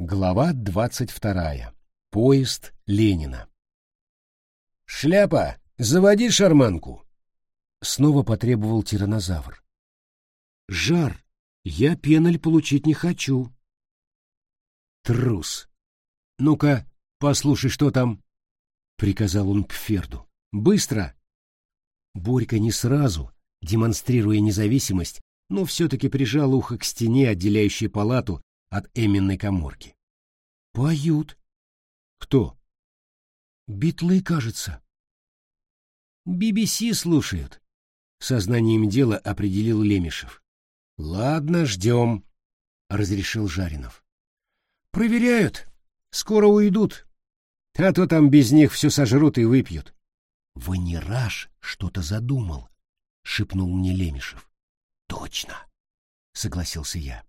Глава двадцать вторая. Поезд Ленина. «Шляпа, заводи шарманку!» Снова потребовал тиранозавр. «Жар, я пеналь получить не хочу». «Трус! Ну-ка, послушай, что там!» — приказал он Пферду. «Быстро!» Борька не сразу, демонстрируя независимость, но все-таки прижал ухо к стене, отделяющей палату от Эминной коморки. «Поют». «Кто?» «Битлы, кажется». «BBC слушают», — сознанием дела определил Лемешев. «Ладно, ждем», — разрешил Жаринов. «Проверяют. Скоро уйдут. А то там без них все сожрут и выпьют». «Ванираж что-то задумал», — шепнул мне Лемешев. «Точно», — согласился я.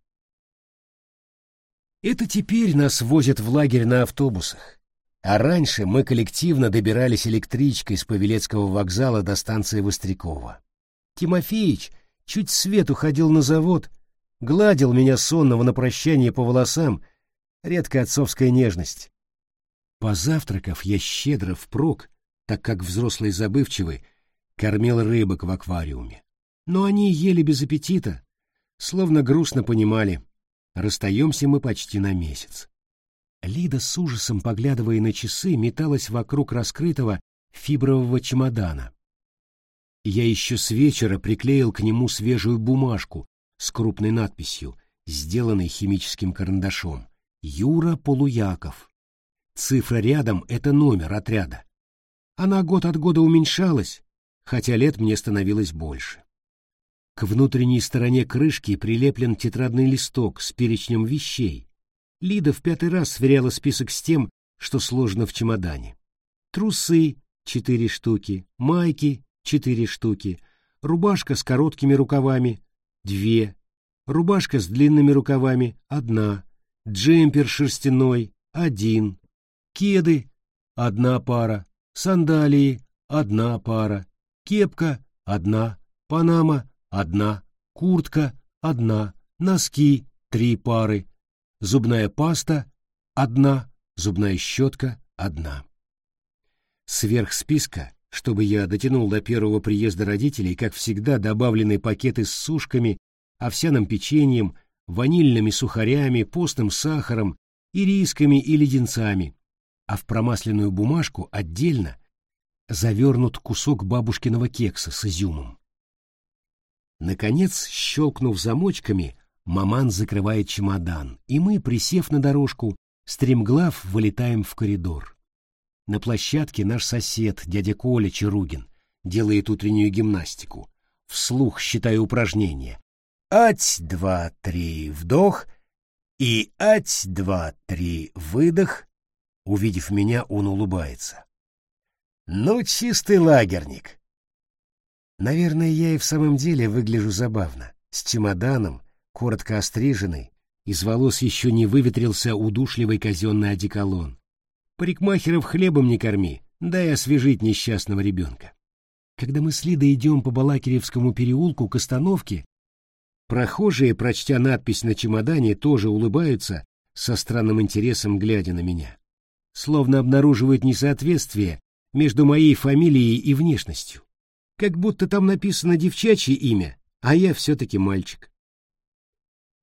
Это теперь нас возят в лагерь на автобусах. А раньше мы коллективно добирались электричкой с Павелецкого вокзала до станции Вострякова. Тимофеич чуть свет уходил на завод, гладил меня сонного на прощание по волосам, редкая отцовская нежность. Позавтракав, я щедро впрок, так как взрослый забывчивый, кормил рыбок в аквариуме. Но они ели без аппетита, словно грустно понимали — Расстаемся мы почти на месяц. Лида с ужасом, поглядывая на часы, металась вокруг раскрытого фибрового чемодана. Я еще с вечера приклеил к нему свежую бумажку с крупной надписью, сделанной химическим карандашом. «Юра Полуяков». Цифра рядом — это номер отряда. Она год от года уменьшалась, хотя лет мне становилось больше. К внутренней стороне крышки прилеплен тетрадный листок с перечнем вещей. Лида в пятый раз сверяла список с тем, что сложно в чемодане. Трусы — четыре штуки, майки — четыре штуки, рубашка с короткими рукавами — две, рубашка с длинными рукавами — одна, джемпер шерстяной — один, кеды — одна пара, сандалии — одна пара, кепка — одна, панама одна, куртка одна, носки три пары, зубная паста одна, зубная щетка одна. Сверх списка, чтобы я дотянул до первого приезда родителей, как всегда, добавлены пакеты с сушками, овсяным печеньем, ванильными сухарями, постным сахаром, ирисками и леденцами, а в промасленную бумажку отдельно завернут кусок бабушкиного кекса с изюмом. Наконец, щелкнув замочками, маман закрывает чемодан, и мы, присев на дорожку, стремглав вылетаем в коридор. На площадке наш сосед, дядя Коля Чаругин, делает утреннюю гимнастику. Вслух считаю упражнения. Ать, два, три, вдох. И ать, два, три, выдох. Увидев меня, он улыбается. Ну, чистый лагерник. Наверное, я и в самом деле выгляжу забавно, с чемоданом, коротко остриженный, из волос еще не выветрился удушливый казенный одеколон. Парикмахеров хлебом не корми, дай освежить несчастного ребенка. Когда мы с Лидой идем по Балакиревскому переулку к остановке, прохожие, прочтя надпись на чемодане, тоже улыбаются, со странным интересом глядя на меня. Словно обнаруживают несоответствие между моей фамилией и внешностью как будто там написано девчачье имя, а я все-таки мальчик.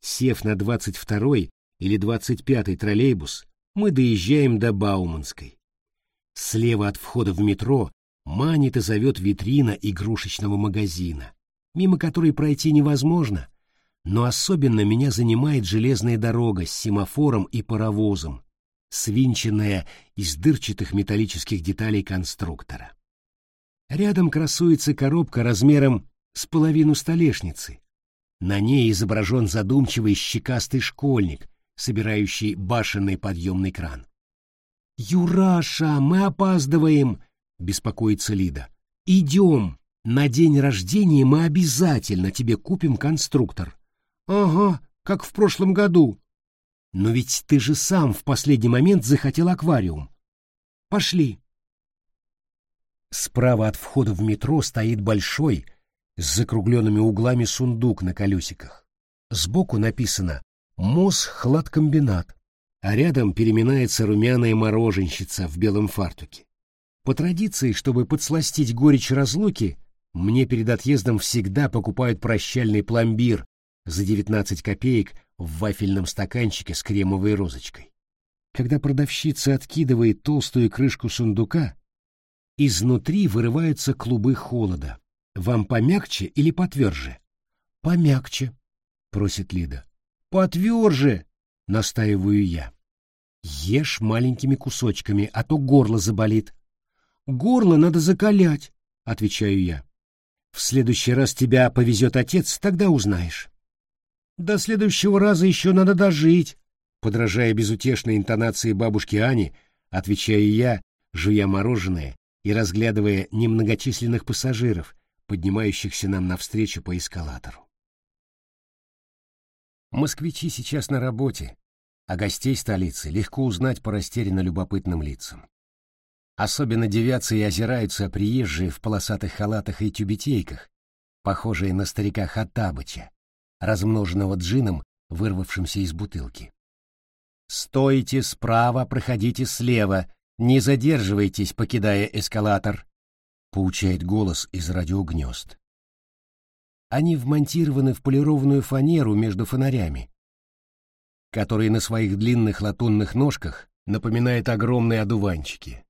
Сев на двадцать второй или двадцать пятый троллейбус, мы доезжаем до Бауманской. Слева от входа в метро манит и зовет витрина игрушечного магазина, мимо которой пройти невозможно, но особенно меня занимает железная дорога с семафором и паровозом, свинченная из дырчатых металлических деталей конструктора. Рядом красуется коробка размером с половину столешницы. На ней изображен задумчивый щекастый школьник, собирающий башенный подъемный кран. «Юраша, мы опаздываем!» — беспокоится Лида. «Идем! На день рождения мы обязательно тебе купим конструктор». «Ага, как в прошлом году». «Но ведь ты же сам в последний момент захотел аквариум». «Пошли». Справа от входа в метро стоит большой, с закругленными углами сундук на колесиках. Сбоку написано «Мосхладкомбинат». а рядом переминается румяная мороженщица в белом фартуке. По традиции, чтобы подсластить горечь разлуки, мне перед отъездом всегда покупают прощальный пломбир за 19 копеек в вафельном стаканчике с кремовой розочкой. Когда продавщица откидывает толстую крышку сундука, изнутри вырываются клубы холода. Вам помягче или потверже? Помягче, просит Лида. Потверже, настаиваю я. Ешь маленькими кусочками, а то горло заболит. Горло надо закалять, отвечаю я. В следующий раз тебя повезет отец, тогда узнаешь. До следующего раза еще надо дожить, подражая безутешной интонации бабушки Ани, отвечаю я, жуя мороженое и разглядывая немногочисленных пассажиров, поднимающихся нам навстречу по эскалатору. Москвичи сейчас на работе, а гостей столицы легко узнать по растерянно любопытным лицам. Особенно девятся и озираются приезжие в полосатых халатах и тюбетейках, похожие на старика Хаттабыча, размноженного джином, вырвавшимся из бутылки. «Стойте справа, проходите слева, не задерживайтесь, покидая эскалатор», — поучает голос из радиогнезд. Они вмонтированы в полированную фанеру между фонарями, которые на своих длинных латунных ножках напоминают огромные одуванчики.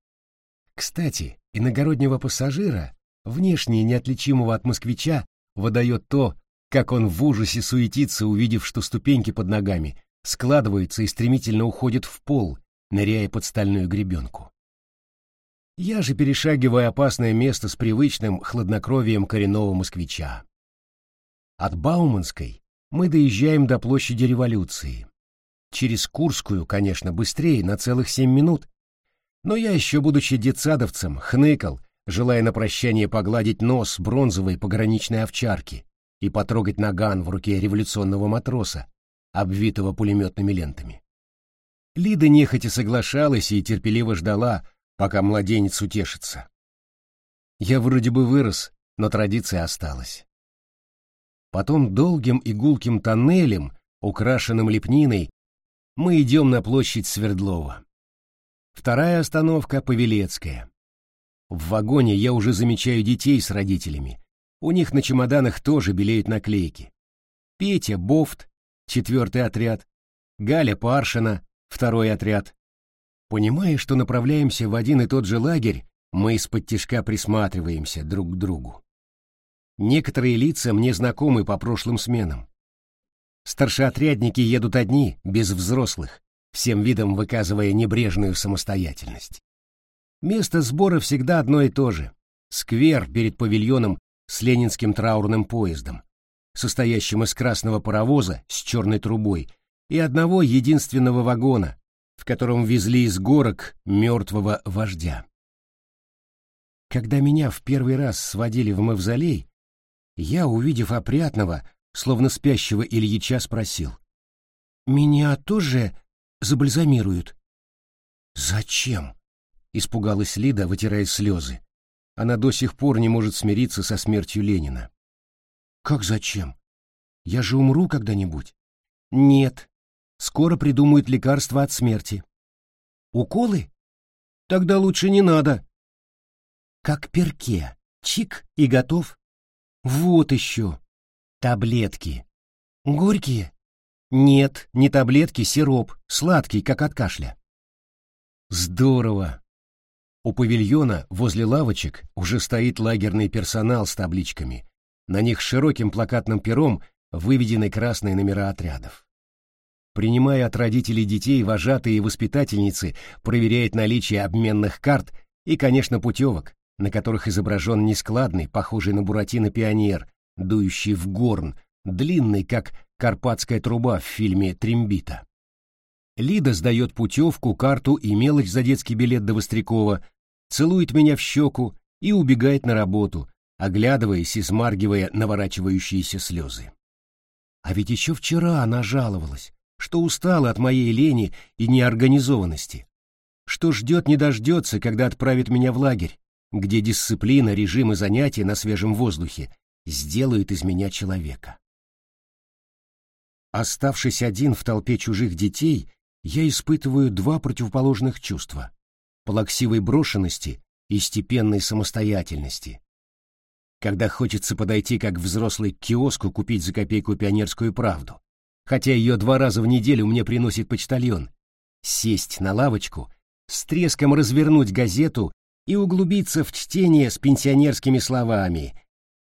Кстати, иногороднего пассажира, внешне неотличимого от москвича, выдает то, как он в ужасе суетится, увидев, что ступеньки под ногами складываются и стремительно уходят в пол, ныряя под стальную гребенку. Я же перешагиваю опасное место с привычным хладнокровием коренного москвича. От Бауманской мы доезжаем до площади революции. Через Курскую, конечно, быстрее, на целых семь минут. Но я еще, будучи детсадовцем, хныкал, желая на прощание погладить нос бронзовой пограничной овчарки и потрогать наган в руке революционного матроса, обвитого пулеметными лентами. Лида нехотя соглашалась и терпеливо ждала, пока младенец утешится. Я вроде бы вырос, но традиция осталась. Потом долгим и гулким тоннелем, украшенным лепниной, мы идем на площадь Свердлова. Вторая остановка — Павелецкая. В вагоне я уже замечаю детей с родителями. У них на чемоданах тоже белеют наклейки. Петя — Бофт, четвертый отряд, Галя Паршина, второй отряд. Понимая, что направляемся в один и тот же лагерь, мы из-под тишка присматриваемся друг к другу. Некоторые лица мне знакомы по прошлым сменам. Старшеотрядники едут одни, без взрослых, всем видом выказывая небрежную самостоятельность. Место сбора всегда одно и то же. Сквер перед павильоном с ленинским траурным поездом, состоящим из красного паровоза с черной трубой и одного единственного вагона, в котором везли из горок мертвого вождя. Когда меня в первый раз сводили в мавзолей, я, увидев опрятного, словно спящего Ильича, спросил. «Меня тоже забальзамируют?» «Зачем?» — испугалась Лида, вытирая слезы. Она до сих пор не может смириться со смертью Ленина. «Как зачем? Я же умру когда-нибудь?» «Нет. Скоро придумают лекарство от смерти». «Уколы? Тогда лучше не надо». «Как перке. Чик и готов». Вот еще. Таблетки. Горькие? Нет, не таблетки, сироп, сладкий, как от кашля. Здорово. У павильона возле лавочек уже стоит лагерный персонал с табличками. На них широким плакатным пером выведены красные номера отрядов. Принимая от родителей детей, вожатые и воспитательницы проверяют наличие обменных карт и, конечно, путевок, на которых изображен нескладный, похожий на Буратино пионер, дующий в горн, длинный, как карпатская труба в фильме «Трембита». Лида сдает путевку, карту и мелочь за детский билет до Вострякова, целует меня в щеку и убегает на работу, оглядываясь и смаргивая наворачивающиеся слезы. А ведь еще вчера она жаловалась, что устала от моей лени и неорганизованности, что ждет не дождется, когда отправит меня в лагерь, где дисциплина, режим и занятия на свежем воздухе сделают из меня человека. Оставшись один в толпе чужих детей, я испытываю два противоположных чувства — плаксивой брошенности и степенной самостоятельности. Когда хочется подойти как взрослый к киоску купить за копейку пионерскую правду, хотя ее два раза в неделю мне приносит почтальон, сесть на лавочку, с треском развернуть газету и углубиться в чтение с пенсионерскими словами.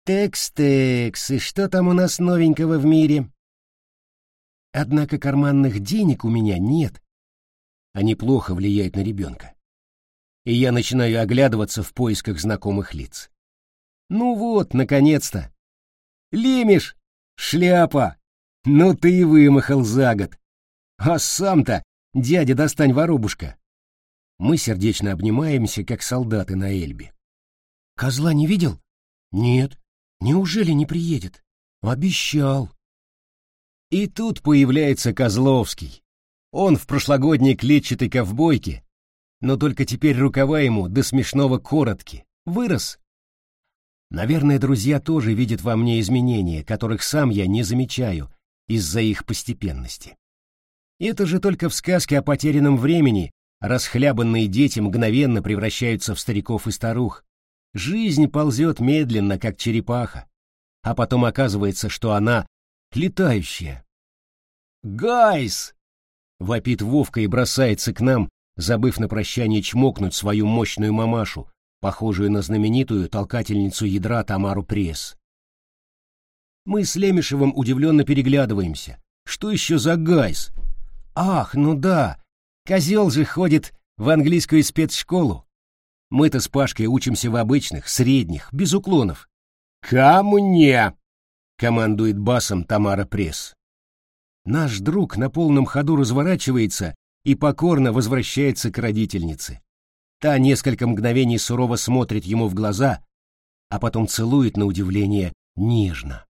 «Текс-текс, и что там у нас новенького в мире?» Однако карманных денег у меня нет. Они плохо влияют на ребенка. И я начинаю оглядываться в поисках знакомых лиц. Ну вот, наконец-то. Лемеш, шляпа. Ну ты и вымахал за год. А сам-то, дядя, достань воробушка. Мы сердечно обнимаемся, как солдаты на Эльбе. Козла не видел? Нет. Неужели не приедет? Обещал. И тут появляется Козловский. Он в прошлогодней клетчатой ковбойке, но только теперь рукава ему до смешного коротки. Вырос. Наверное, друзья тоже видят во мне изменения, которых сам я не замечаю из-за их постепенности. Это же только в сказке о потерянном времени расхлябанные дети мгновенно превращаются в стариков и старух. Жизнь ползет медленно, как черепаха, а потом оказывается, что она летающая. «Гайс!» — вопит Вовка и бросается к нам, забыв на прощание чмокнуть свою мощную мамашу, похожую на знаменитую толкательницу ядра Тамару Пресс. Мы с Лемешевым удивленно переглядываемся. Что еще за guys? Ах, ну да, козел же ходит в английскую спецшколу. Мы-то с Пашкой учимся в обычных, средних, без уклонов. «Ко мне!» — командует басом Тамара Пресс. Наш друг на полном ходу разворачивается и покорно возвращается к родительнице. Та несколько мгновений сурово смотрит ему в глаза, а потом целует на удивление нежно.